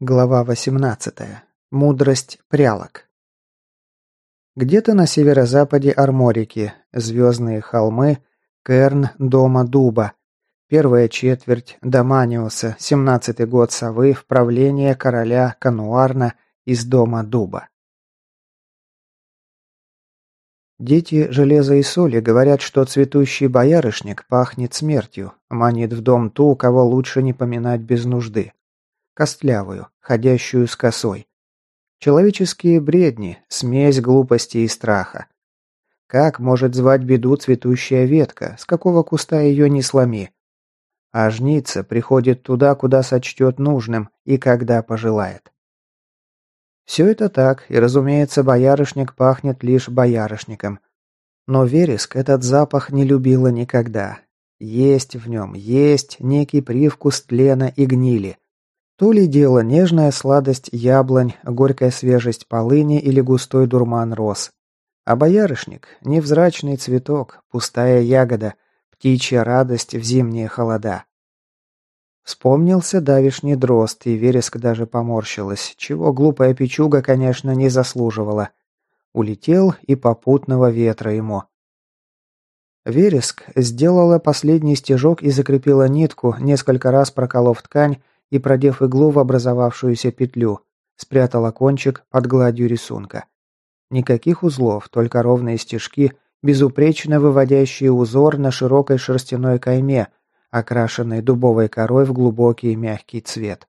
Глава 18. Мудрость прялок. Где-то на северо-западе Арморики, звездные холмы, Керн дома дуба, первая четверть Доманиуса, семнадцатый год совы в правлении короля Кануарна из дома дуба. Дети железа и соли говорят, что цветущий боярышник пахнет смертью, манит в дом ту, кого лучше не поминать без нужды костлявую, ходящую с косой. Человеческие бредни, смесь глупости и страха. Как может звать беду цветущая ветка, с какого куста ее не сломи? А жница приходит туда, куда сочтет нужным и когда пожелает. Все это так, и, разумеется, боярышник пахнет лишь боярышником. Но вереск этот запах не любила никогда. Есть в нем, есть некий привкус тлена и гнили. То ли дело нежная сладость яблонь, горькая свежесть полыни или густой дурман роз. А боярышник – невзрачный цветок, пустая ягода, птичья радость в зимние холода. Вспомнился давишний дрозд, и вереск даже поморщилась, чего глупая печуга, конечно, не заслуживала. Улетел и попутного ветра ему. Вереск сделала последний стежок и закрепила нитку, несколько раз проколов ткань, и, продев иглу в образовавшуюся петлю, спрятала кончик под гладью рисунка. Никаких узлов, только ровные стежки, безупречно выводящие узор на широкой шерстяной кайме, окрашенной дубовой корой в глубокий мягкий цвет.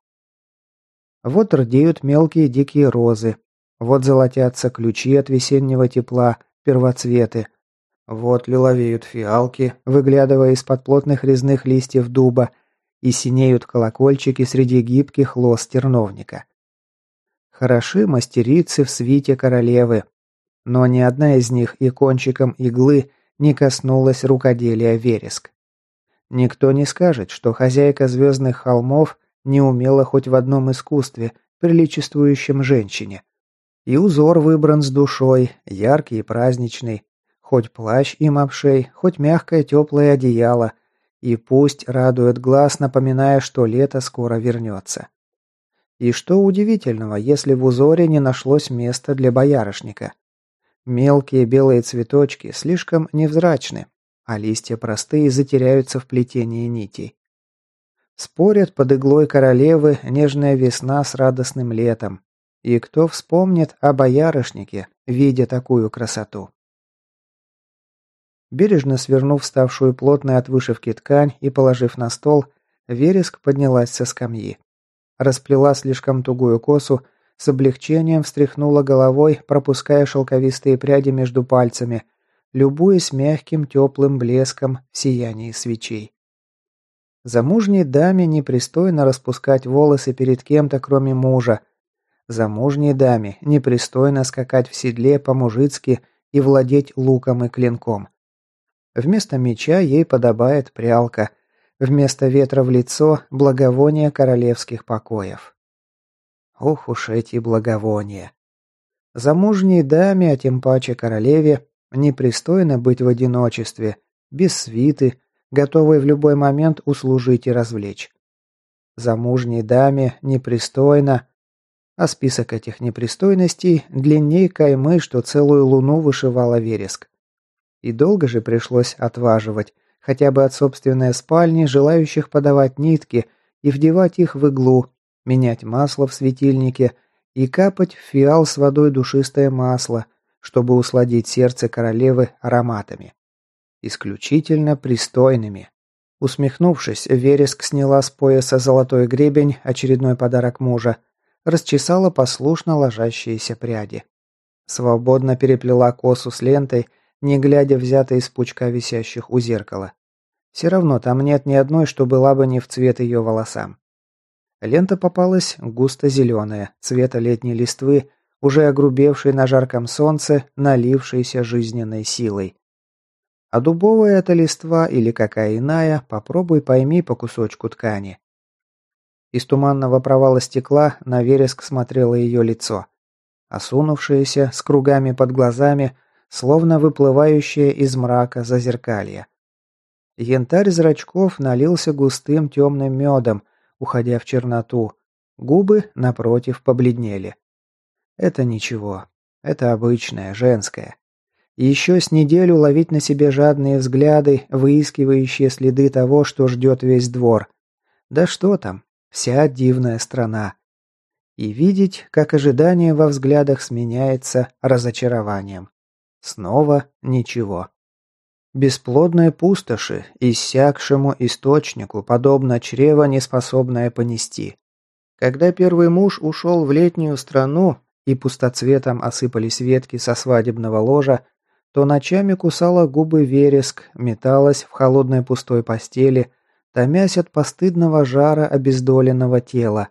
Вот рдеют мелкие дикие розы, вот золотятся ключи от весеннего тепла, первоцветы, вот лиловеют фиалки, выглядывая из-под плотных резных листьев дуба, и синеют колокольчики среди гибких лоз терновника. Хороши мастерицы в свите королевы, но ни одна из них и кончиком иглы не коснулась рукоделия вереск. Никто не скажет, что хозяйка звездных холмов не умела хоть в одном искусстве, приличествующем женщине. И узор выбран с душой, яркий и праздничный, хоть плащ им обшей, хоть мягкое теплое одеяло – и пусть радует глаз, напоминая, что лето скоро вернется. И что удивительного, если в узоре не нашлось места для боярышника. Мелкие белые цветочки слишком невзрачны, а листья простые затеряются в плетении нитей. Спорят под иглой королевы нежная весна с радостным летом. И кто вспомнит о боярышнике, видя такую красоту? Бережно свернув ставшую плотной от вышивки ткань и положив на стол, Вереск поднялась со скамьи. Расплела слишком тугую косу, с облегчением встряхнула головой, пропуская шелковистые пряди между пальцами, любуясь мягким теплым блеском в сиянии свечей. Замужней даме непристойно распускать волосы перед кем-то, кроме мужа. Замужней даме непристойно скакать в седле по-мужицки и владеть луком и клинком. Вместо меча ей подобает прялка. Вместо ветра в лицо – благовоние королевских покоев. Ох уж эти благовония. Замужней даме, а тем паче королеве, непристойно быть в одиночестве, без свиты, готовой в любой момент услужить и развлечь. Замужней даме непристойно, а список этих непристойностей длинней каймы, что целую луну вышивала вереск. И долго же пришлось отваживать, хотя бы от собственной спальни, желающих подавать нитки и вдевать их в иглу, менять масло в светильнике и капать в фиал с водой душистое масло, чтобы усладить сердце королевы ароматами. Исключительно пристойными. Усмехнувшись, Вереск сняла с пояса золотой гребень, очередной подарок мужа, расчесала послушно ложащиеся пряди. Свободно переплела косу с лентой не глядя взято из пучка висящих у зеркала. Все равно там нет ни одной, что была бы не в цвет ее волосам. Лента попалась густо-зеленая, цвета летней листвы, уже огрубевшей на жарком солнце, налившейся жизненной силой. А дубовая это листва или какая иная, попробуй пойми по кусочку ткани. Из туманного провала стекла на вереск смотрело ее лицо. Осунувшееся, с кругами под глазами, словно выплывающее из мрака зазеркалье. Янтарь зрачков налился густым темным медом, уходя в черноту, Губы, напротив, побледнели. Это ничего. Это обычное, женское. Еще с неделю ловить на себе жадные взгляды, выискивающие следы того, что ждет весь двор. Да что там, вся дивная страна. И видеть, как ожидание во взглядах сменяется разочарованием. Снова ничего. Бесплодные пустоши, иссякшему источнику, подобно чрево, неспособное понести. Когда первый муж ушел в летнюю страну и пустоцветом осыпались ветки со свадебного ложа, то ночами кусала губы вереск, металась в холодной пустой постели, томясь от постыдного жара обездоленного тела.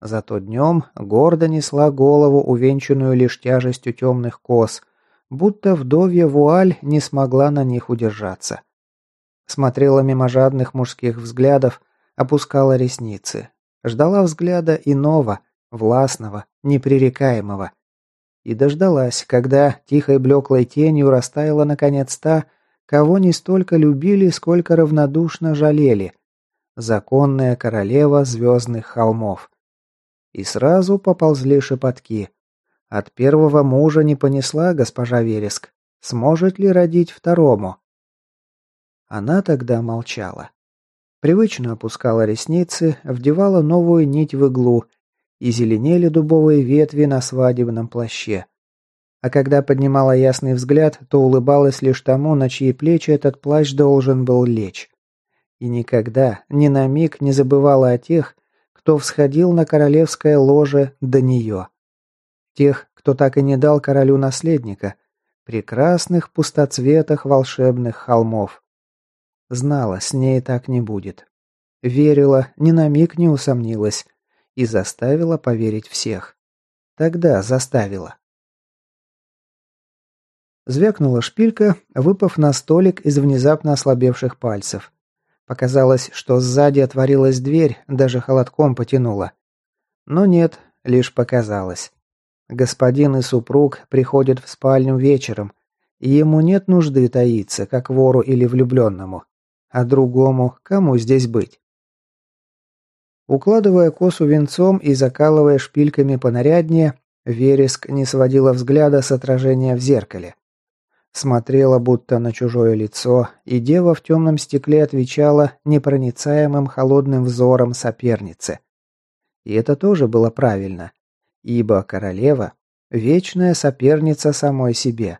Зато днем гордо несла голову, увенчанную лишь тяжестью темных кос – будто вдовья вуаль не смогла на них удержаться. Смотрела мимо жадных мужских взглядов, опускала ресницы. Ждала взгляда иного, властного, непререкаемого. И дождалась, когда тихой блеклой тенью растаяла наконец та, кого не столько любили, сколько равнодушно жалели. Законная королева звездных холмов. И сразу поползли шепотки – от первого мужа не понесла госпожа Вереск. Сможет ли родить второму? Она тогда молчала. Привычно опускала ресницы, вдевала новую нить в иглу, и зеленели дубовые ветви на свадебном плаще. А когда поднимала ясный взгляд, то улыбалась лишь тому, на чьи плечи этот плащ должен был лечь. И никогда, ни на миг не забывала о тех, кто всходил на королевское ложе до нее. Тех, кто так и не дал королю наследника, прекрасных пустоцветах волшебных холмов. Знала, с ней так не будет. Верила, ни на миг не усомнилась и заставила поверить всех. Тогда заставила. Звякнула шпилька, выпав на столик из внезапно ослабевших пальцев. Показалось, что сзади отворилась дверь, даже холодком потянула. Но нет, лишь показалось. Господин и супруг приходят в спальню вечером, и ему нет нужды таиться, как вору или влюбленному. А другому кому здесь быть? Укладывая косу венцом и закалывая шпильками понаряднее, Вереск не сводила взгляда с отражения в зеркале. Смотрела будто на чужое лицо, и дева в темном стекле отвечала непроницаемым холодным взором соперницы. И это тоже было правильно ибо королева – вечная соперница самой себе.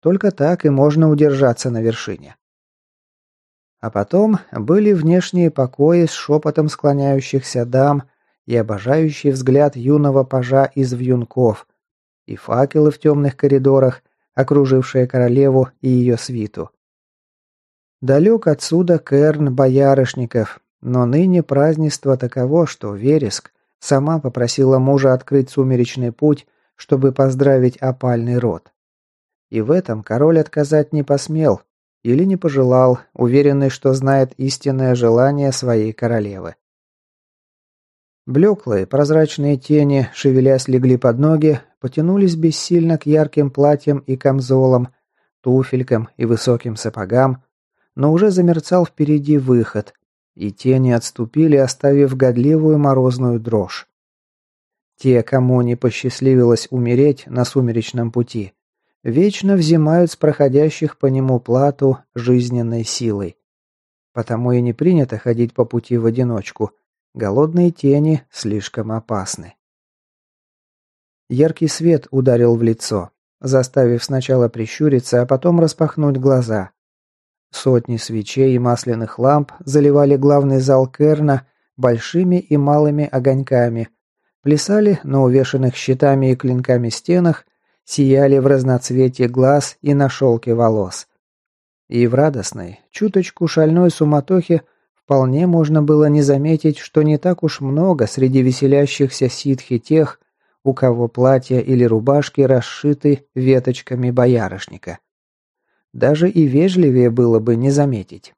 Только так и можно удержаться на вершине. А потом были внешние покои с шепотом склоняющихся дам и обожающий взгляд юного пажа из вьюнков, и факелы в темных коридорах, окружившие королеву и ее свиту. Далек отсюда Керн боярышников, но ныне празднество таково, что Вереск Сама попросила мужа открыть сумеречный путь, чтобы поздравить опальный род. И в этом король отказать не посмел или не пожелал, уверенный, что знает истинное желание своей королевы. Блеклые, прозрачные тени, шевелясь, легли под ноги, потянулись бессильно к ярким платьям и камзолам, туфелькам и высоким сапогам, но уже замерцал впереди выход, и тени отступили, оставив годливую морозную дрожь. Те, кому не посчастливилось умереть на сумеречном пути, вечно взимают с проходящих по нему плату жизненной силой. Потому и не принято ходить по пути в одиночку. Голодные тени слишком опасны. Яркий свет ударил в лицо, заставив сначала прищуриться, а потом распахнуть глаза. Сотни свечей и масляных ламп заливали главный зал Керна большими и малыми огоньками, плясали на увешанных щитами и клинками стенах, сияли в разноцветии глаз и на шелке волос. И в радостной, чуточку шальной суматохе вполне можно было не заметить, что не так уж много среди веселящихся ситхи тех, у кого платья или рубашки расшиты веточками боярышника. Даже и вежливее было бы не заметить.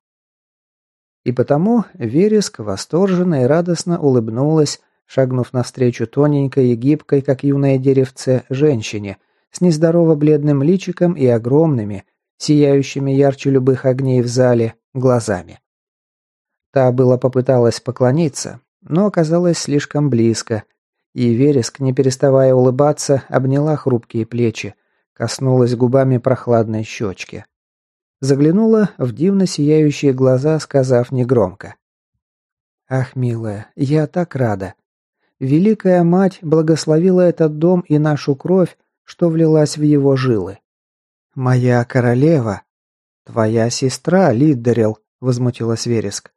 И потому Вереск восторженно и радостно улыбнулась, шагнув навстречу тоненькой и гибкой, как юное деревце, женщине, с нездорово бледным личиком и огромными, сияющими ярче любых огней в зале, глазами. Та была попыталась поклониться, но оказалась слишком близко, и Вереск, не переставая улыбаться, обняла хрупкие плечи, коснулась губами прохладной щечки. Заглянула в дивно сияющие глаза, сказав негромко. «Ах, милая, я так рада. Великая Мать благословила этот дом и нашу кровь, что влилась в его жилы. Моя королева, твоя сестра, Лиддерил, возмутилась Вереск.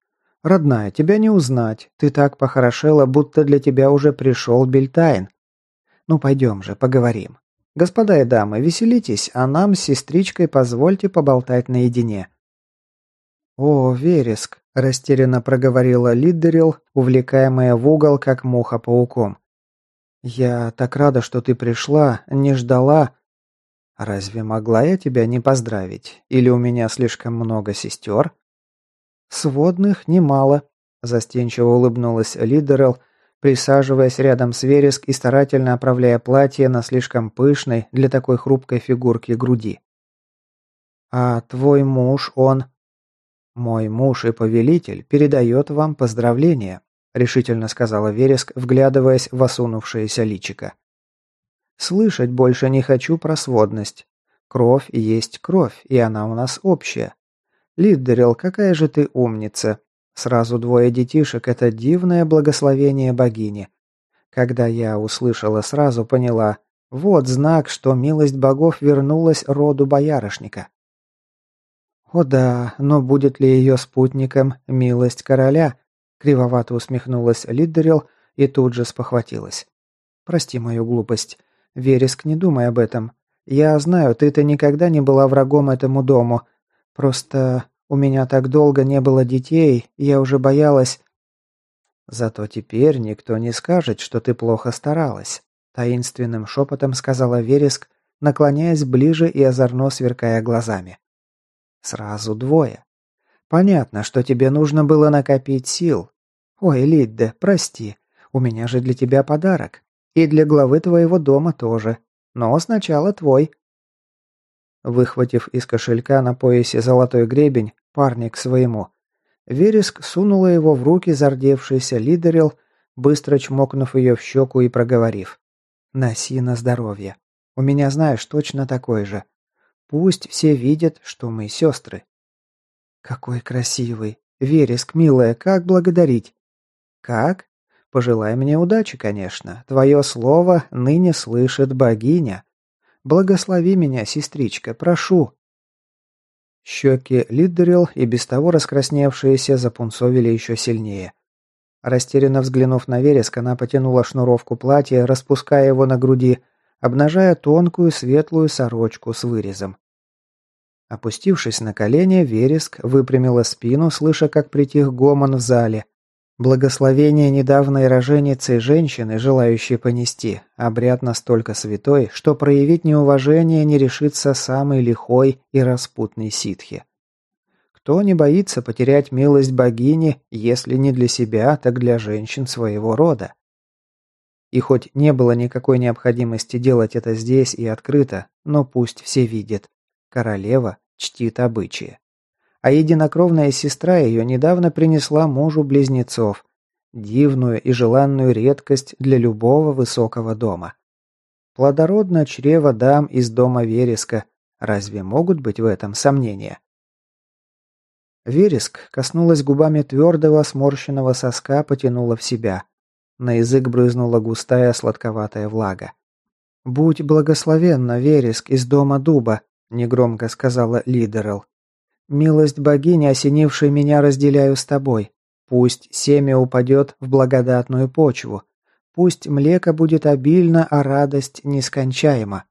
Родная, тебя не узнать. Ты так похорошела, будто для тебя уже пришел Бельтайн. Ну, пойдем же, поговорим. Господа и дамы, веселитесь, а нам с сестричкой позвольте поболтать наедине. О, Вереск, растерянно проговорила Лиддерил, увлекаемая в угол, как муха пауком. «Я так рада, что ты пришла, не ждала. Разве могла я тебя не поздравить? Или у меня слишком много сестер?» «Сводных немало», – застенчиво улыбнулась Лидерел, присаживаясь рядом с Вереск и старательно оправляя платье на слишком пышной для такой хрупкой фигурки груди. «А твой муж, он...» «Мой муж и повелитель передает вам поздравления», решительно сказала Вереск, вглядываясь в осунувшееся личико. «Слышать больше не хочу про сводность. Кровь есть кровь, и она у нас общая. Лиддерил, какая же ты умница. Сразу двое детишек – это дивное благословение богини. Когда я услышала, сразу поняла – вот знак, что милость богов вернулась роду боярышника. О да, но будет ли ее спутником милость короля? Кривовато усмехнулась Лиддерил и тут же спохватилась. Прости мою глупость. Вереск, не думай об этом. Я знаю, ты-то никогда не была врагом этому дому. Просто у меня так долго не было детей, я уже боялась... Зато теперь никто не скажет, что ты плохо старалась. Таинственным шепотом сказала Вереск, наклоняясь ближе и озорно сверкая глазами. Сразу двое. Понятно, что тебе нужно было накопить сил. Ой, Лидде, прости. У меня же для тебя подарок. И для главы твоего дома тоже. Но сначала твой. Выхватив из кошелька на поясе золотой гребень, парник своему, Вереск сунула его в руки зардевшийся Лидерил, быстро чмокнув ее в щеку и проговорив. «Носи на здоровье. У меня, знаешь, точно такой же. Пусть все видят, что мы сестры. Какой красивый. Вереск, милая, как благодарить? Как? Пожелай мне удачи, конечно. Твое слово ныне слышит богиня. Благослови меня, сестричка, прошу. Щеки Лиддерил и без того раскрасневшиеся запунцовили еще сильнее. Растерянно взглянув на вереск, она потянула шнуровку платья, распуская его на груди, обнажая тонкую светлую сорочку с вырезом. Опустившись на колени, Вереск выпрямила спину, слыша, как притих гомон в зале. Благословение недавней роженицы женщины, желающей понести, обряд настолько святой, что проявить неуважение не решится самый лихой и распутный ситхи. Кто не боится потерять милость богини, если не для себя, так для женщин своего рода? И хоть не было никакой необходимости делать это здесь и открыто, но пусть все видят. Королева чтит обычаи. А единокровная сестра ее недавно принесла мужу близнецов. Дивную и желанную редкость для любого высокого дома. Плодородно чрево дам из дома Вереска. Разве могут быть в этом сомнения? Вереск коснулась губами твердого сморщенного соска, потянула в себя. На язык брызнула густая сладковатая влага. «Будь благословенна, Вереск, из дома дуба», негромко сказала Лидерл. Милость богини, осенившей меня, разделяю с тобой. Пусть семя упадет в благодатную почву. Пусть млеко будет обильно, а радость нескончаема.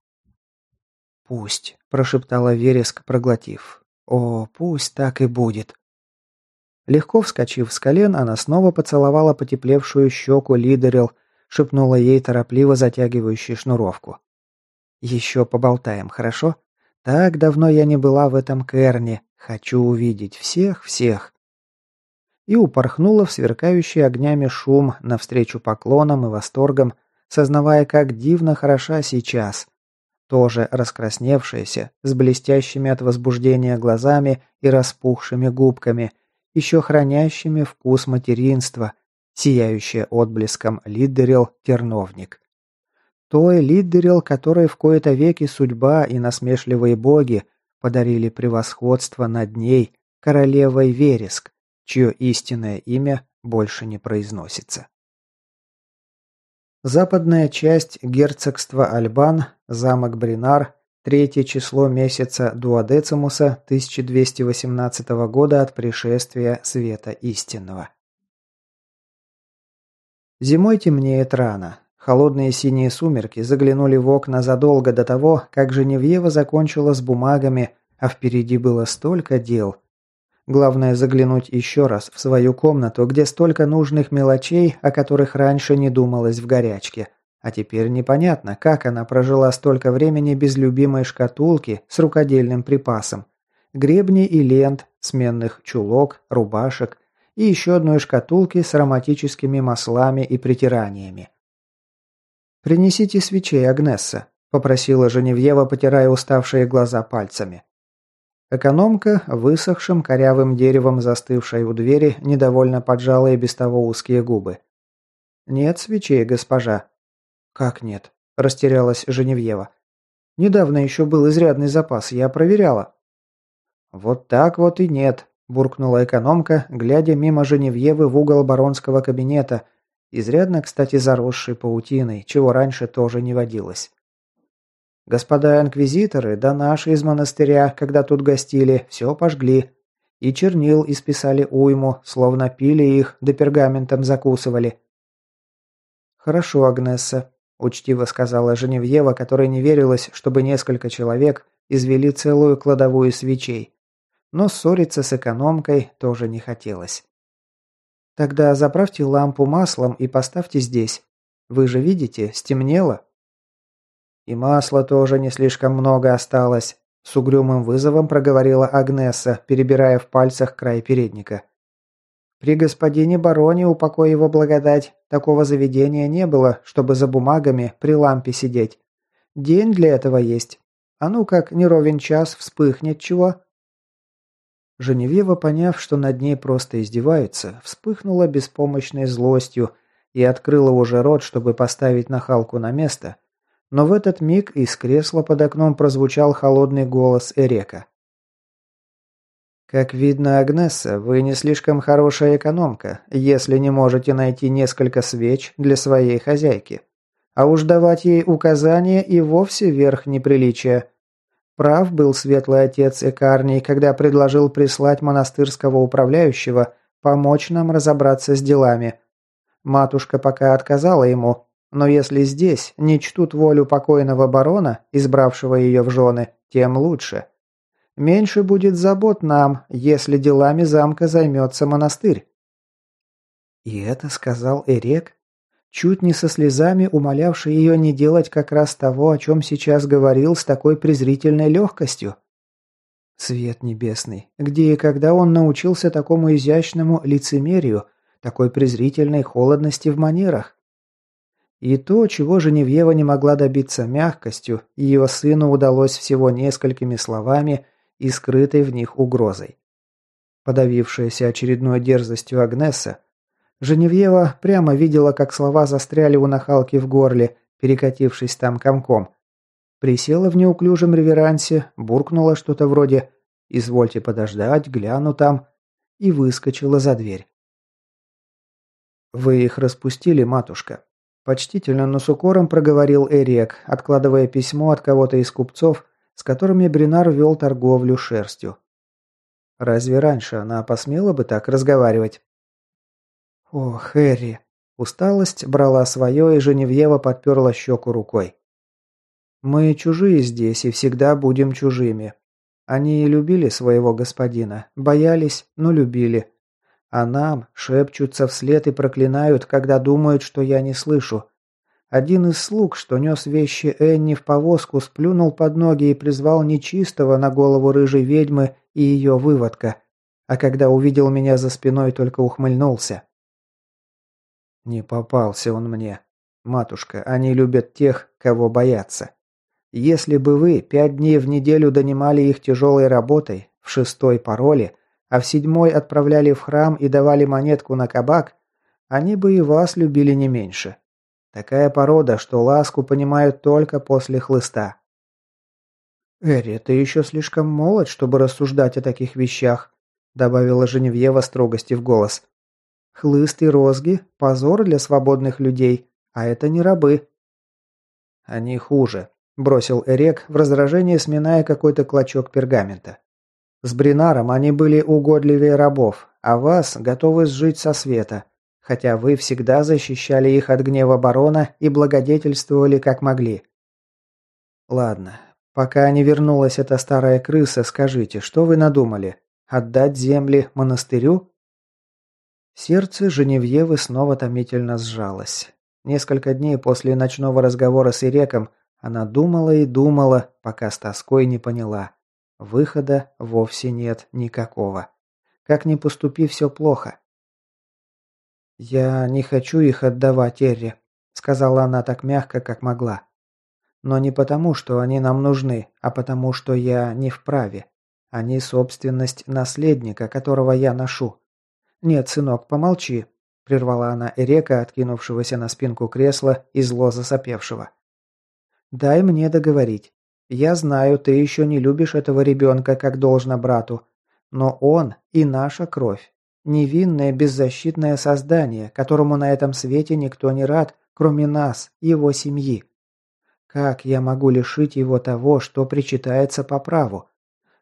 Пусть, прошептала Вереск, проглотив. О, пусть так и будет. Легко вскочив с колен, она снова поцеловала потеплевшую щеку Лидерил, шепнула ей торопливо затягивающую шнуровку. «Еще поболтаем, хорошо? Так давно я не была в этом Керне. Хочу увидеть всех-всех. И упорхнула в сверкающий огнями шум навстречу поклонам и восторгам, сознавая, как дивно хороша сейчас. Тоже раскрасневшаяся, с блестящими от возбуждения глазами и распухшими губками, еще хранящими вкус материнства, сияющая отблеском Лиддерил Терновник. Той Лиддерил, которой в кои-то веки судьба и насмешливые боги подарили превосходство над ней, королевой Вереск, чье истинное имя больше не произносится. Западная часть герцогства Альбан, замок Бринар, третье число месяца Дуадецимуса 1218 года от пришествия света истинного. Зимой темнеет рано. Холодные синие сумерки заглянули в окна задолго до того, как Женевьева закончила с бумагами, а впереди было столько дел. Главное заглянуть еще раз в свою комнату, где столько нужных мелочей, о которых раньше не думалось в горячке. А теперь непонятно, как она прожила столько времени без любимой шкатулки с рукодельным припасом. Гребней и лент, сменных чулок, рубашек и еще одной шкатулки с ароматическими маслами и притираниями. «Принесите свечей, Агнесса», – попросила Женевьева, потирая уставшие глаза пальцами. Экономка, высохшим корявым деревом застывшей у двери, недовольно поджала и без того узкие губы. «Нет свечей, госпожа». «Как нет?» – растерялась Женевьева. «Недавно еще был изрядный запас, я проверяла». «Вот так вот и нет», – буркнула экономка, глядя мимо Женевьевы в угол баронского кабинета – Изрядно, кстати, заросший паутиной, чего раньше тоже не водилось. Господа инквизиторы, да наши из монастыря, когда тут гостили, все пожгли. И чернил исписали уйму, словно пили их, да пергаментом закусывали. «Хорошо, Агнесса», – учтиво сказала Женевьева, которой не верилось, чтобы несколько человек извели целую кладовую свечей. Но ссориться с экономкой тоже не хотелось. Тогда заправьте лампу маслом и поставьте здесь. Вы же видите, стемнело. И масла тоже не слишком много осталось, с угрюмым вызовом проговорила Агнеса, перебирая в пальцах край передника. При господине бароне, упокой его благодать, такого заведения не было, чтобы за бумагами при лампе сидеть. День для этого есть. А ну как, не ровен час, вспыхнет чего. Женевьева, поняв, что над ней просто издеваются, вспыхнула беспомощной злостью и открыла уже рот, чтобы поставить нахалку на место. Но в этот миг из кресла под окном прозвучал холодный голос Эрека. «Как видно, Агнесса, вы не слишком хорошая экономка, если не можете найти несколько свеч для своей хозяйки. А уж давать ей указания и вовсе верх неприличия. Прав был светлый отец Экарний, когда предложил прислать монастырского управляющего помочь нам разобраться с делами. Матушка пока отказала ему, но если здесь не чтут волю покойного барона, избравшего ее в жены, тем лучше. Меньше будет забот нам, если делами замка займется монастырь. И это сказал Эрек? Чуть не со слезами умолявший ее не делать как раз того, о чем сейчас говорил с такой презрительной легкостью. Свет небесный, где и когда он научился такому изящному лицемерию, такой презрительной холодности в манерах? И то, чего Женевьева не могла добиться мягкостью, ее сыну удалось всего несколькими словами и скрытой в них угрозой. Подавившаяся очередной дерзостью Агнеса, Женевьева прямо видела, как слова застряли у нахалки в горле, перекатившись там комком. Присела в неуклюжем реверансе, буркнула что-то вроде «Извольте подождать, гляну там» и выскочила за дверь. «Вы их распустили, матушка?» Почтительно, но с укором проговорил Эрек, откладывая письмо от кого-то из купцов, с которыми Бринар вел торговлю шерстью. Разве раньше она посмела бы так разговаривать? «О, Хэри!» Усталость брала свое, и Женевьева подперла щеку рукой. «Мы чужие здесь и всегда будем чужими. Они любили своего господина, боялись, но любили. А нам шепчутся вслед и проклинают, когда думают, что я не слышу. Один из слуг, что нес вещи Энни в повозку, сплюнул под ноги и призвал нечистого на голову рыжей ведьмы и ее выводка. А когда увидел меня за спиной, только ухмыльнулся. Не попался он мне. Матушка, они любят тех, кого боятся. Если бы вы пять дней в неделю донимали их тяжелой работой, в шестой пароле, а в седьмой отправляли в храм и давали монетку на кабак, они бы и вас любили не меньше. Такая порода, что ласку понимают только после хлыста. «Эри, ты еще слишком молод, чтобы рассуждать о таких вещах», добавила Женевьева строгости в голос. «Хлыст и розги – позор для свободных людей, а это не рабы». «Они хуже», – бросил Эрек в раздражении, сминая какой-то клочок пергамента. «С Бринаром они были угодливее рабов, а вас готовы сжить со света хотя вы всегда защищали их от гнева барона и благодетельствовали как могли. Ладно, пока не вернулась эта старая крыса, скажите, что вы надумали? Отдать земли монастырю? Сердце Женевьевы снова томительно сжалось. Несколько дней после ночного разговора с Иреком она думала и думала, пока с тоской не поняла. Выхода вовсе нет никакого. Как ни поступи, все плохо. «Я не хочу их отдавать Эрри», — сказала она так мягко, как могла. «Но не потому, что они нам нужны, а потому, что я не вправе. Они собственность наследника, которого я ношу. Нет, сынок, помолчи», — прервала она Эрека, откинувшегося на спинку кресла и зло засопевшего. «Дай мне договорить. Я знаю, ты еще не любишь этого ребенка, как должно брату, но он и наша кровь. Невинное, беззащитное создание, которому на этом свете никто не рад, кроме нас, его семьи. Как я могу лишить его того, что причитается по праву?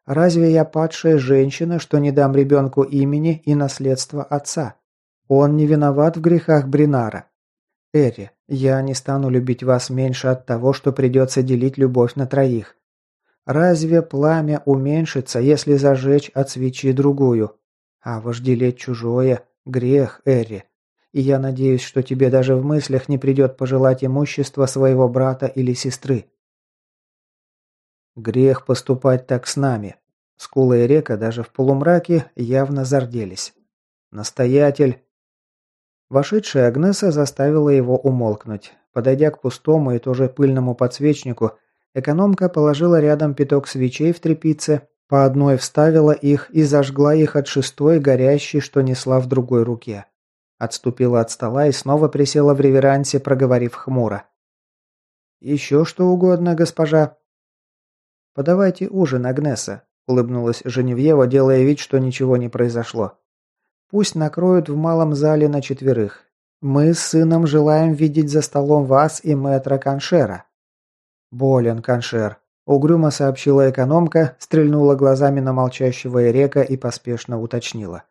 Разве я падшая женщина, что не дам ребенку имени и наследства отца? Он не виноват в грехах Бринара. Эри, я не стану любить вас меньше от того, что придется делить любовь на троих. Разве пламя уменьшится, если зажечь от свечи другую? А вожделеть чужое – грех, Эри. И я надеюсь, что тебе даже в мыслях не придет пожелать имущества своего брата или сестры. Грех поступать так с нами. Скула и Река даже в полумраке явно зарделись. Настоятель... Вошедшая Агнеса заставила его умолкнуть. Подойдя к пустому и тоже пыльному подсвечнику, экономка положила рядом пяток свечей в трепице по одной вставила их и зажгла их от шестой, горящей, что несла в другой руке. Отступила от стола и снова присела в реверансе, проговорив хмуро. «Еще что угодно, госпожа?» «Подавайте ужин, Агнеса», – улыбнулась Женевьева, делая вид, что ничего не произошло. «Пусть накроют в малом зале на четверых. Мы с сыном желаем видеть за столом вас и мэтра Каншера». «Болен Каншер», Угрюмо сообщила экономка, стрельнула глазами на молчащего Эрека и поспешно уточнила.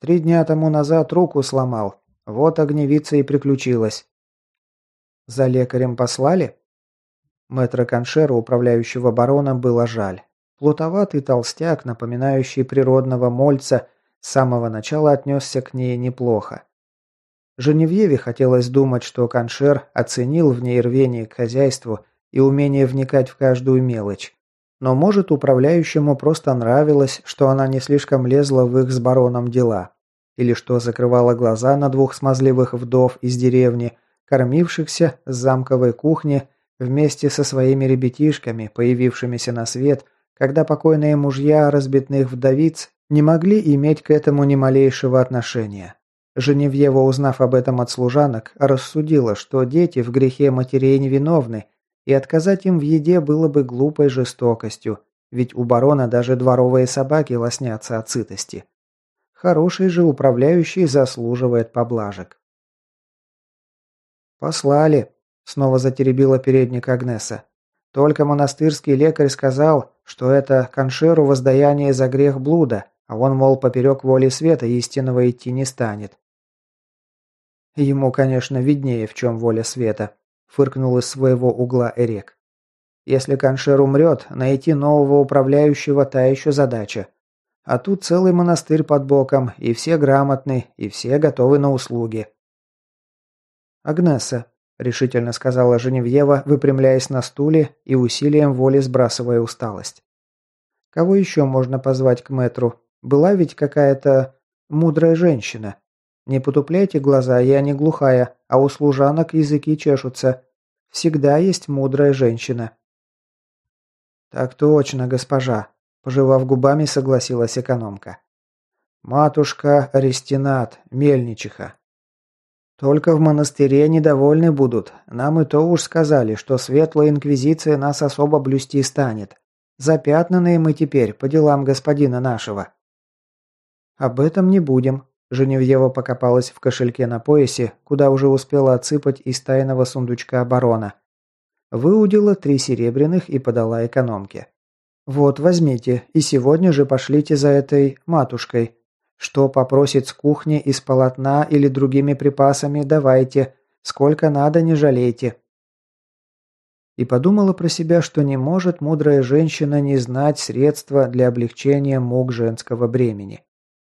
«Три дня тому назад руку сломал. Вот огневица и приключилась». «За лекарем послали?» Мэтра Коншера, управляющего бароном, было жаль. Плутоватый толстяк, напоминающий природного мольца, с самого начала отнесся к ней неплохо. Женевьеве хотелось думать, что Коншер оценил в ней рвение к хозяйству и умение вникать в каждую мелочь. Но может управляющему просто нравилось, что она не слишком лезла в их с бароном дела. Или что закрывала глаза на двух смазливых вдов из деревни, кормившихся с замковой кухни вместе со своими ребятишками, появившимися на свет, когда покойные мужья разбитных вдовиц не могли иметь к этому ни малейшего отношения. Женевьева, узнав об этом от служанок, рассудила, что дети в грехе матерей невиновны и отказать им в еде было бы глупой жестокостью, ведь у барона даже дворовые собаки лоснятся от сытости. Хороший же управляющий заслуживает поблажек. «Послали», — снова затеребила передник Агнеса. «Только монастырский лекарь сказал, что это коншеру воздаяние за грех блуда, а он, мол, поперек воли света истинного идти не станет». Ему, конечно, виднее, в чем воля света, фыркнул из своего угла Эрек. Если Каншер умрет, найти нового управляющего та еще задача. А тут целый монастырь под боком, и все грамотны, и все готовы на услуги. «Агнеса», — решительно сказала Женевьева, выпрямляясь на стуле и усилием воли сбрасывая усталость. «Кого еще можно позвать к мэтру? Была ведь какая-то мудрая женщина. Не потупляйте глаза, я не глухая, а у служанок языки чешутся. Всегда есть мудрая женщина». «Так точно, госпожа», – пожевав губами, согласилась экономка. «Матушка Аристинат, мельничиха. Только в монастыре недовольны будут. Нам и то уж сказали, что светлая инквизиция нас особо блюсти станет. Запятнанные мы теперь по делам господина нашего. Об этом не будем. Женевьева покопалась в кошельке на поясе, куда уже успела отсыпать из тайного сундучка оборона. Выудила три серебряных и подала экономке. «Вот, возьмите, и сегодня же пошлите за этой матушкой. Что попросит с кухни из полотна или другими припасами, давайте. Сколько надо, не жалейте. И подумала про себя, что не может мудрая женщина не знать средства для облегчения мук женского бремени.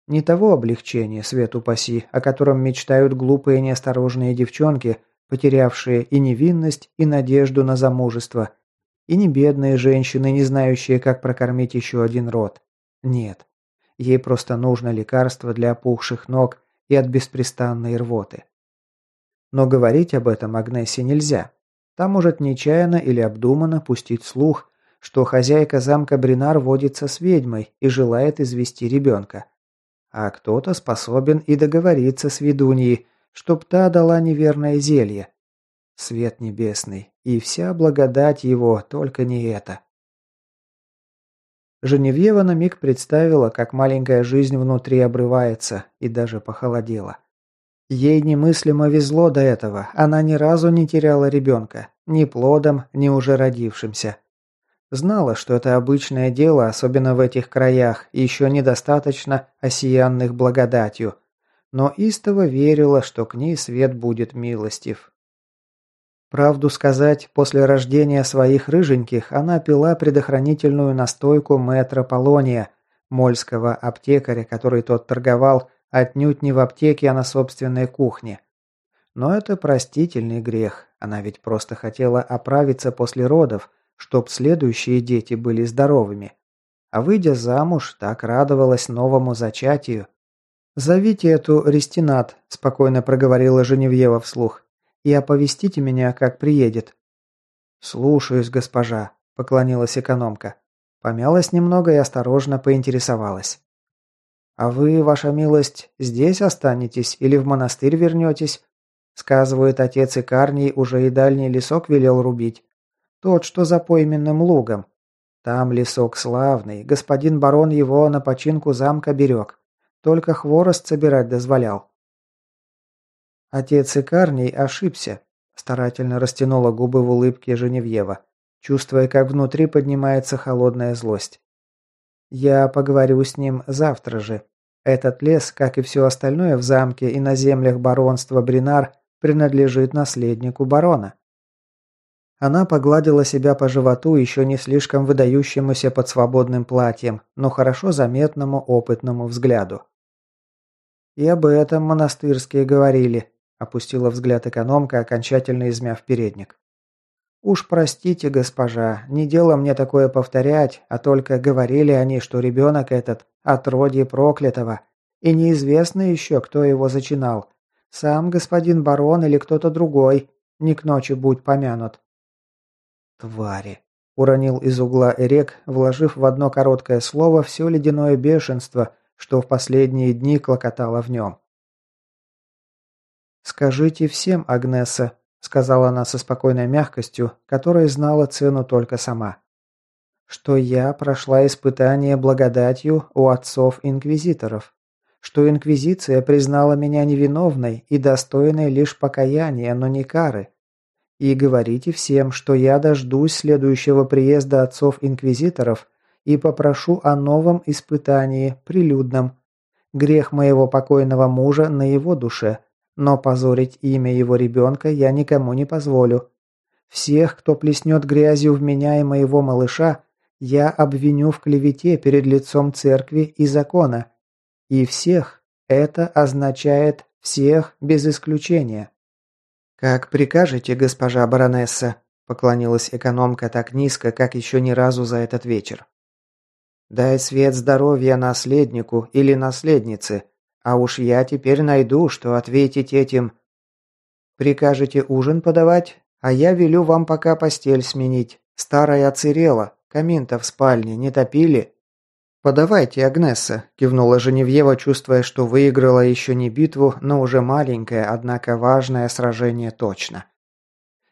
Не того облегчения, свет упаси, о котором мечтают глупые неосторожные девчонки, потерявшие и невинность, и надежду на замужество, и не бедные женщины, не знающие, как прокормить еще один род. Нет. Ей просто нужно лекарство для опухших ног и от беспрестанной рвоты. Но говорить об этом Агнессе нельзя. Та может нечаянно или обдуманно пустить слух, что хозяйка замка Бринар водится с ведьмой и желает извести ребенка. А кто-то способен и договориться с ведуньей, чтоб та дала неверное зелье. Свет небесный, и вся благодать его, только не это. Женевьева на миг представила, как маленькая жизнь внутри обрывается, и даже похолодела. Ей немыслимо везло до этого, она ни разу не теряла ребенка, ни плодом, ни уже родившимся. Знала, что это обычное дело, особенно в этих краях, еще недостаточно осиянных благодатью, но истово верила, что к ней свет будет милостив. Правду сказать, после рождения своих рыженьких она пила предохранительную настойку мэтра Полония, мольского аптекаря, который тот торговал отнюдь не в аптеке, а на собственной кухне. Но это простительный грех, она ведь просто хотела оправиться после родов, чтоб следующие дети были здоровыми. А выйдя замуж, так радовалась новому зачатию. «Зовите эту Рестинат», – спокойно проговорила Женевьева вслух и оповестите меня, как приедет». «Слушаюсь, госпожа», – поклонилась экономка. Помялась немного и осторожно поинтересовалась. «А вы, ваша милость, здесь останетесь или в монастырь вернетесь?» Сказывает отец Икарний, уже и дальний лесок велел рубить. Тот, что за пойменным лугом. Там лесок славный, господин барон его на починку замка берег. Только хворост собирать дозволял. Отец Икарний ошибся. Старательно растянула губы в улыбке Женевьева, чувствуя, как внутри поднимается холодная злость. Я поговорю с ним завтра же. Этот лес, как и все остальное в замке и на землях баронства Бринар, принадлежит наследнику барона. Она погладила себя по животу, еще не слишком выдающемуся под свободным платьем, но хорошо заметному опытному взгляду. И об этом монастырские говорили, Опустила взгляд экономка, окончательно измяв передник. «Уж простите, госпожа, не дело мне такое повторять, а только говорили они, что ребенок этот отродье проклятого, и неизвестно еще, кто его зачинал. Сам господин барон или кто-то другой, не к ночи будь помянут». «Твари!» – уронил из угла Эрек, вложив в одно короткое слово все ледяное бешенство, что в последние дни клокотало в нем. «Скажите всем, Агнеса», — сказала она со спокойной мягкостью, которой знала цену только сама, «что я прошла испытание благодатью у отцов-инквизиторов, что инквизиция признала меня невиновной и достойной лишь покаяния, но не кары. И говорите всем, что я дождусь следующего приезда отцов-инквизиторов и попрошу о новом испытании, прилюдном. Грех моего покойного мужа на его душе — но позорить имя его ребенка я никому не позволю. Всех, кто плеснет грязью в меня и моего малыша, я обвиню в клевете перед лицом церкви и закона. И всех это означает всех без исключения. «Как прикажете, госпожа баронесса», – поклонилась экономка так низко, как еще ни разу за этот вечер. «Дай свет здоровья наследнику или наследнице, а уж я теперь найду, что ответить этим. Прикажете ужин подавать, а я велю вам пока постель сменить. Старая оцерела, камин-то в спальне не топили. «Подавайте, Агнесса», – кивнула Женевьева, чувствуя, что выиграла еще не битву, но уже маленькое, однако важное сражение точно.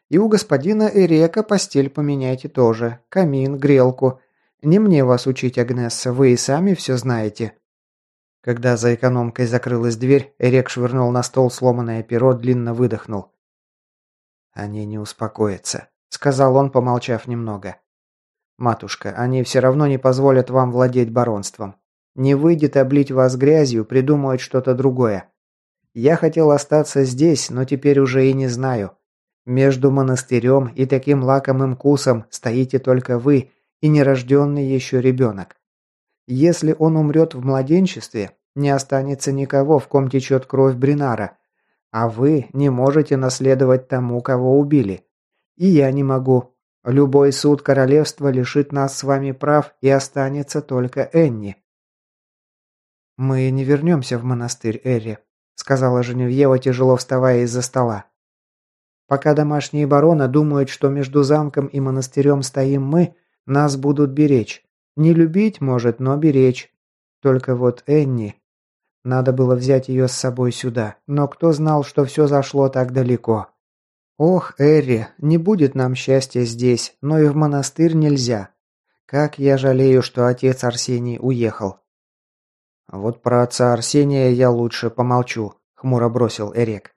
«И у господина Эрека постель поменяйте тоже, камин, грелку. Не мне вас учить, Агнесса, вы и сами все знаете». Когда за экономкой закрылась дверь, Эрек швырнул на стол сломанное перо, длинно выдохнул. «Они не успокоятся», – сказал он, помолчав немного. «Матушка, они все равно не позволят вам владеть баронством. Не выйдет облить вас грязью, придумают что-то другое. Я хотел остаться здесь, но теперь уже и не знаю. Между монастырем и таким лакомым кусом стоите только вы и нерожденный еще ребенок. Если он умрет в младенчестве, не останется никого, в ком течет кровь Бринара, а вы не можете наследовать тому, кого убили. И я не могу, Любой суд королевства лишит нас с вами прав, и останется только Энни». «Мы не вернемся в монастырь, Эри», — сказала Женевьева, тяжело вставая из-за стола. «Пока домашние барона думают, что между замком и монастырем стоим мы, нас будут беречь. Не любить, может, но беречь. Только вот Энни... Надо было взять ее с собой сюда, но кто знал, что все зашло так далеко?» «Ох, Эри, не будет нам счастья здесь, но и в монастырь нельзя. Как я жалею, что отец Арсений уехал». «Вот про отца Арсения я лучше помолчу», — хмуро бросил Эрек.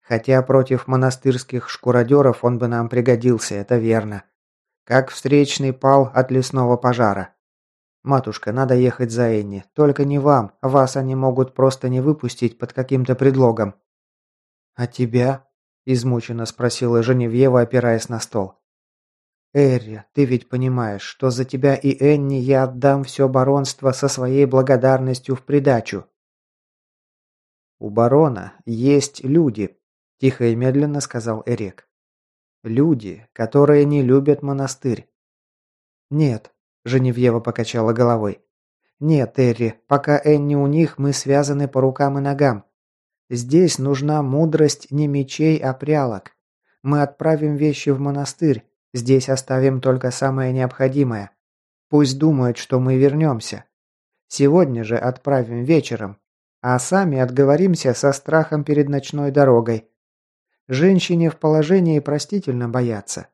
«Хотя против монастырских шкуродеров он бы нам пригодился, это верно. Как встречный пал от лесного пожара. Матушка, надо ехать за Энни. Только не вам, вас они могут просто не выпустить под каким-то предлогом». «А тебя?» измученно спросила Женевьева, опираясь на стол. «Эрри, ты ведь понимаешь, что за тебя и Энни я отдам все баронство со своей благодарностью в придачу». «У барона есть люди», – тихо и медленно сказал Эрик. «Люди, которые не любят монастырь». «Нет», – Женевьева покачала головой. «Нет, Эрри, пока Энни у них, мы связаны по рукам и ногам. Здесь нужна мудрость не мечей, а прялок. Мы отправим вещи в монастырь. Здесь оставим только самое необходимое. Пусть думают, что мы вернемся. Сегодня же отправим вечером. А сами отговоримся со страхом перед ночной дорогой. Женщине в положении простительно бояться.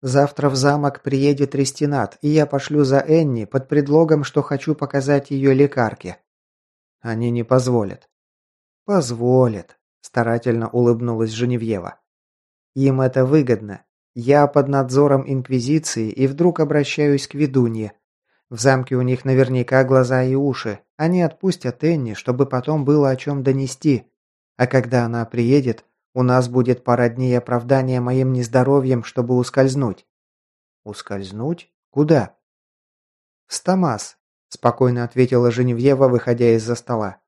Завтра в замок приедет Рестинат, и я пошлю за Энни под предлогом, что хочу показать ее лекарке. Они не позволят. «Позволят», – старательно улыбнулась Женевьева. «Им это выгодно. Я под надзором Инквизиции и вдруг обращаюсь к ведунье. В замке у них наверняка глаза и уши. Они отпустят Энни, чтобы потом было о чем донести. А когда она приедет, у нас будет пара дней оправдания моим нездоровьем, чтобы ускользнуть». «Ускользнуть? Куда?» «В Стамас», – спокойно ответила Женевьева, выходя из-за стола.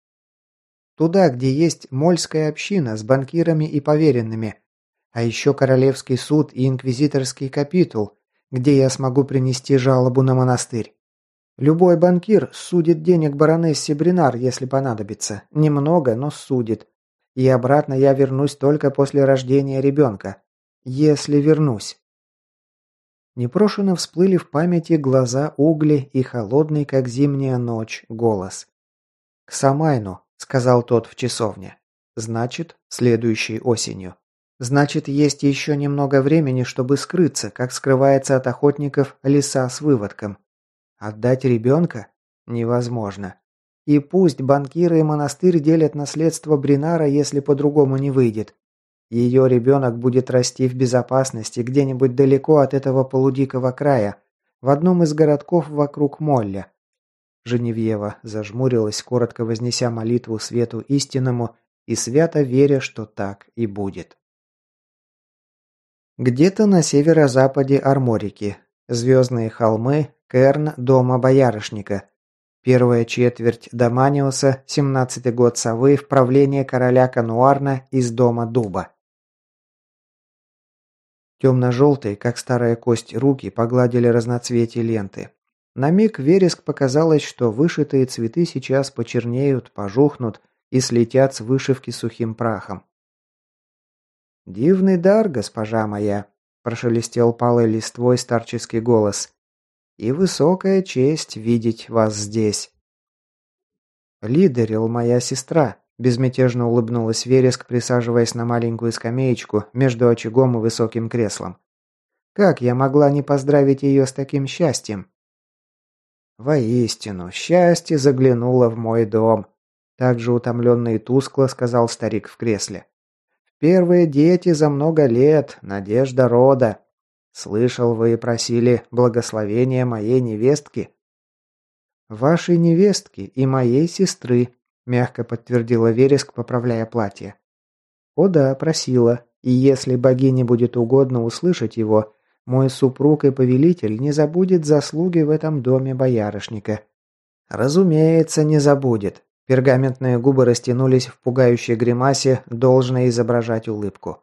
Туда, где есть мольская община с банкирами и поверенными. А еще Королевский суд и Инквизиторский капитул, где я смогу принести жалобу на монастырь. Любой банкир судит денег баронессе Бринар, если понадобится. Немного, но судит. И обратно я вернусь только после рождения ребенка. Если вернусь. Непрошено всплыли в памяти глаза угли и холодный, как зимняя ночь, голос. К Самайну, сказал тот в часовне. Значит, следующей осенью. Значит, есть еще немного времени, чтобы скрыться, как скрывается от охотников лиса с выводком. Отдать ребенка? Невозможно. И пусть банкиры и монастырь делят наследство Бринара, если по-другому не выйдет. Ее ребенок будет расти в безопасности где-нибудь далеко от этого полудикого края, в одном из городков вокруг Молля. Женевьева зажмурилась, коротко вознеся молитву свету истинному и свято веря, что так и будет. Где-то на северо-западе Арморики. Звездные холмы, Керн дома боярышника. Первая четверть Доманиуса, семнадцатый год совы в правлении короля Кануарна из дома дуба. Темно-желтые, как старая кость, руки погладили разноцветие ленты. На миг Вереск показалось, что вышитые цветы сейчас почернеют, пожухнут и слетят с вышивки сухим прахом. «Дивный дар, госпожа моя!» – прошелестел палой листвой старческий голос. И высокая честь видеть вас здесь». «Лидерил моя сестра», – безмятежно улыбнулась Вереск, присаживаясь на маленькую скамеечку между очагом и высоким креслом. «Как я могла не поздравить ее с таким счастьем?» «Воистину, счастье заглянуло в мой дом», – также утомленно и тускло сказал старик в кресле. «Первые дети за много лет, надежда рода. Слышал, вы просили благословения моей невестки». «Вашей невестки и моей сестры», – мягко подтвердила Вереск, поправляя платье. «О да, просила, и если богине будет угодно услышать его, мой супруг и повелитель не забудет заслуги в этом доме боярышника. Разумеется, не забудет. Пергаментные губы растянулись в пугающей гримасе, должно изображать улыбку.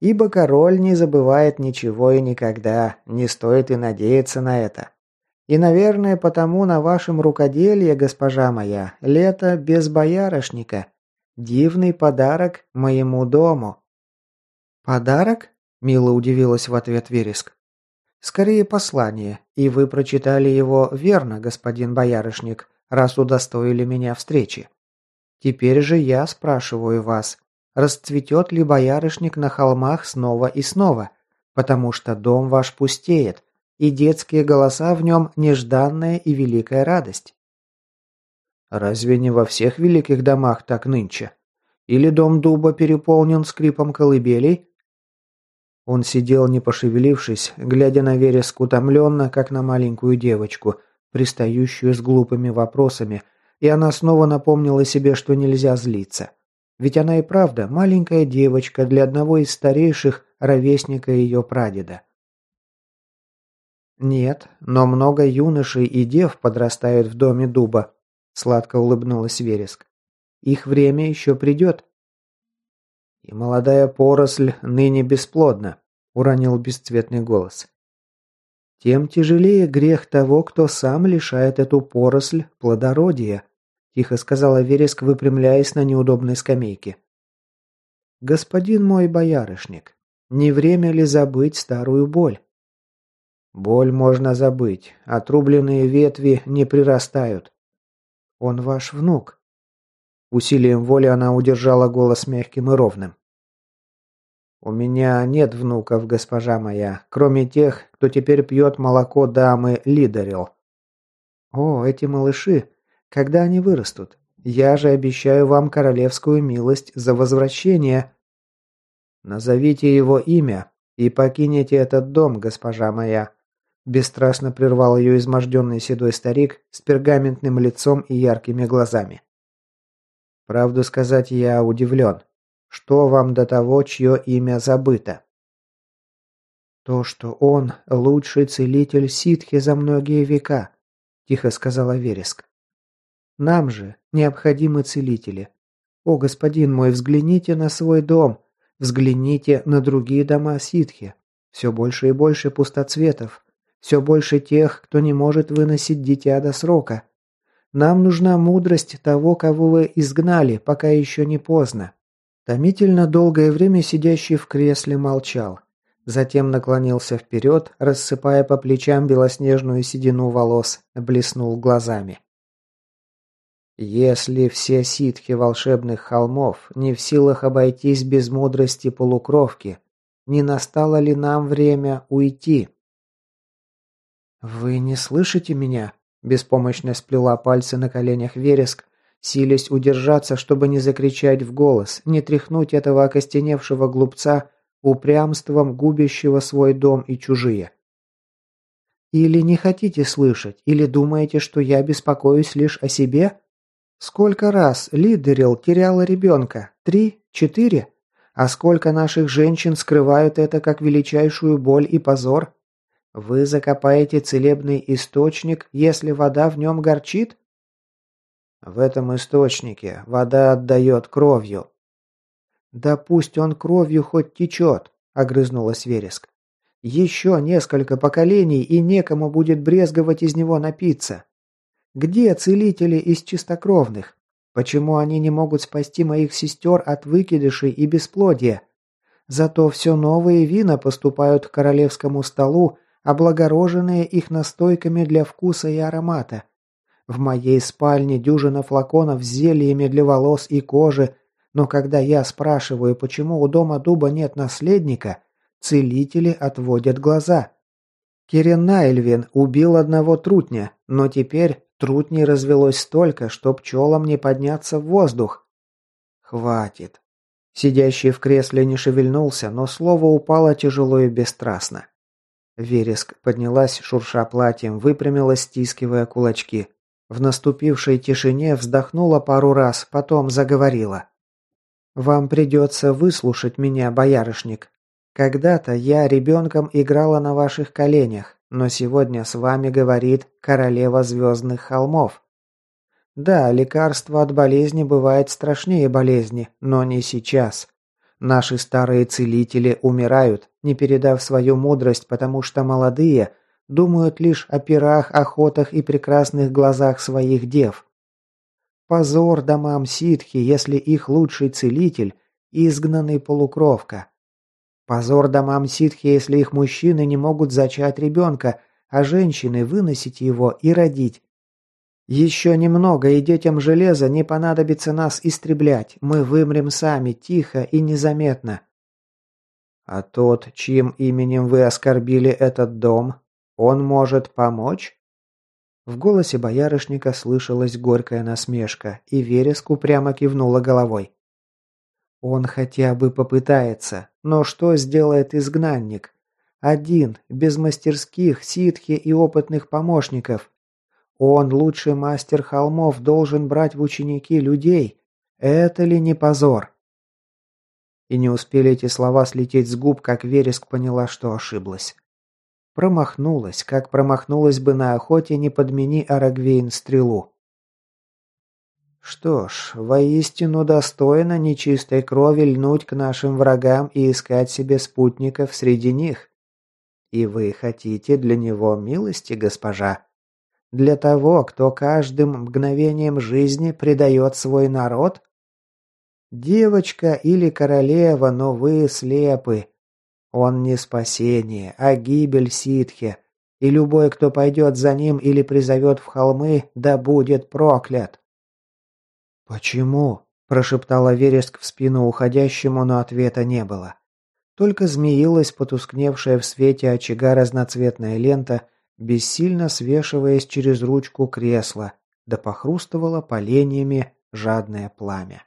Ибо король не забывает ничего и никогда, не стоит и надеяться на это. И, наверное, потому на вашем рукоделии, госпожа моя, лето без боярышника. Дивный подарок моему дому. Подарок? Мило удивилась в ответ Вереск. «Скорее послание, и вы прочитали его верно, господин боярышник, раз удостоили меня встречи. Теперь же я спрашиваю вас, расцветет ли боярышник на холмах снова и снова, потому что дом ваш пустеет, и детские голоса в нем нежданная и великая радость». «Разве не во всех великих домах так нынче? Или дом дуба переполнен скрипом колыбелей, он сидел, не пошевелившись, глядя на вереск утомленно, как на маленькую девочку, пристающую с глупыми вопросами, и она снова напомнила себе, что нельзя злиться. Ведь она и правда маленькая девочка для одного из старейших ровесника ее прадеда. «Нет, но много юношей и дев подрастают в доме дуба», — сладко улыбнулась Вереск. «Их время еще придет, «И молодая поросль ныне бесплодна», — уронил бесцветный голос. «Тем тяжелее грех того, кто сам лишает эту поросль плодородия», — тихо сказала Вереск, выпрямляясь на неудобной скамейке. «Господин мой боярышник, не время ли забыть старую боль?» «Боль можно забыть, отрубленные ветви не прирастают». «Он ваш внук». Усилием воли она удержала голос мягким и ровным. «У меня нет внуков, госпожа моя, кроме тех, кто теперь пьет молоко дамы Лидерил». «О, эти малыши! Когда они вырастут? Я же обещаю вам королевскую милость за возвращение». «Назовите его имя и покинете этот дом, госпожа моя», бесстрастно прервал ее изможденный седой старик с пергаментным лицом и яркими глазами. «Правду сказать, я удивлен. Что вам до того, чье имя забыто? То, что он лучший целитель ситхи за многие века, тихо сказала Вереск. Нам же необходимы целители. О, господин мой, взгляните на свой дом, взгляните на другие дома ситхи. Все больше и больше пустоцветов, все больше тех, кто не может выносить дитя до срока. Нам нужна мудрость того, кого вы изгнали, пока еще не поздно. Томительно долгое время сидящий в кресле молчал. Затем наклонился вперед, рассыпая по плечам белоснежную седину волос, блеснул глазами. «Если все ситхи волшебных холмов не в силах обойтись без мудрости полукровки, не настало ли нам время уйти?» «Вы не слышите меня?» – беспомощно сплела пальцы на коленях вереск, силясь удержаться, чтобы не закричать в голос, не тряхнуть этого окостеневшего глупца упрямством, губящего свой дом и чужие. Или не хотите слышать, или думаете, что я беспокоюсь лишь о себе? Сколько раз Лидерил теряла ребенка? Три? Четыре? А сколько наших женщин скрывают это как величайшую боль и позор? Вы закопаете целебный источник, если вода в нем горчит? В этом источнике вода отдает кровью. Да пусть он кровью хоть течет, огрызнулась Вереск. Еще несколько поколений, и некому будет брезговать из него напиться. Где целители из чистокровных? Почему они не могут спасти моих сестер от выкидышей и бесплодия? Зато все новые вина поступают к королевскому столу, облагороженные их настойками для вкуса и аромата. В моей спальне дюжина флаконов с зельями для волос и кожи, но когда я спрашиваю, почему у дома дуба нет наследника, целители отводят глаза. Кирен Найльвин убил одного трутня, но теперь трутней развелось столько, что пчелам не подняться в воздух. Хватит. Сидящий в кресле не шевельнулся, но слово упало тяжело и бесстрастно. Вереск поднялась, шурша платьем, выпрямилась, стискивая кулачки. В наступившей тишине вздохнула пару раз, потом заговорила. «Вам придется выслушать меня, боярышник. Когда-то я ребенком играла на ваших коленях, но сегодня с вами говорит королева звездных холмов. Да, лекарство от болезни бывает страшнее болезни, но не сейчас. Наши старые целители умирают, не передав свою мудрость, потому что молодые думают лишь о пирах, охотах и прекрасных глазах своих дев. Позор домам ситхи, если их лучший целитель – изгнанный полукровка. Позор домам ситхи, если их мужчины не могут зачать ребенка, а женщины выносить его и родить. Еще немного, и детям железа не понадобится нас истреблять. Мы вымрем сами, тихо и незаметно. А тот, чьим именем вы оскорбили этот дом, он может помочь? В голосе боярышника слышалась горькая насмешка, и Вереску прямо кивнула головой. Он хотя бы попытается, но что сделает изгнанник? Один, без мастерских, ситхи и опытных помощников. Он, лучший мастер холмов, должен брать в ученики людей. Это ли не позор? И не успели эти слова слететь с губ, как Вереск поняла, что ошиблась. Промахнулась, как промахнулась бы на охоте, не подмени Арагвейн стрелу. Что ж, воистину достойно нечистой крови льнуть к нашим врагам и искать себе спутников среди них. И вы хотите для него милости, госпожа? Для того, кто каждым мгновением жизни предает свой народ? Девочка или королева, но вы слепы. Он не спасение, а гибель ситхи. И любой, кто пойдет за ним или призовет в холмы, да будет проклят. «Почему?» – прошептала Вереск в спину уходящему, но ответа не было. Только змеилась потускневшая в свете очага разноцветная лента, бессильно свешиваясь через ручку кресла, да похрустывала поленьями жадное пламя.